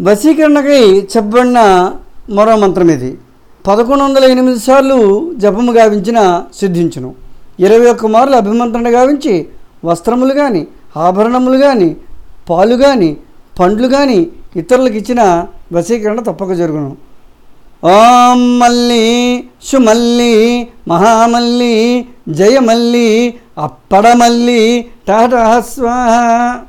వశీకరణకై చెప్పబడిన మరో మంత్రం ఇది. పదకొండు వందల ఎనిమిది సార్లు జపము గావించిన సిద్ధించును. ఇరవై ఒక్క మార్లు అభిమంత్రణ గావించి వస్త్రములు కానీ ఆభరణములు కానీ పాలు కానీ పండ్లు కానీ ఇతరులకు ఇచ్చిన వశీకరణ తప్పక జరుగును. ఓం మల్లి సుమల్లి మహామల్లి జయమల్లి అప్పడమల్లి టాటా స్వాహ.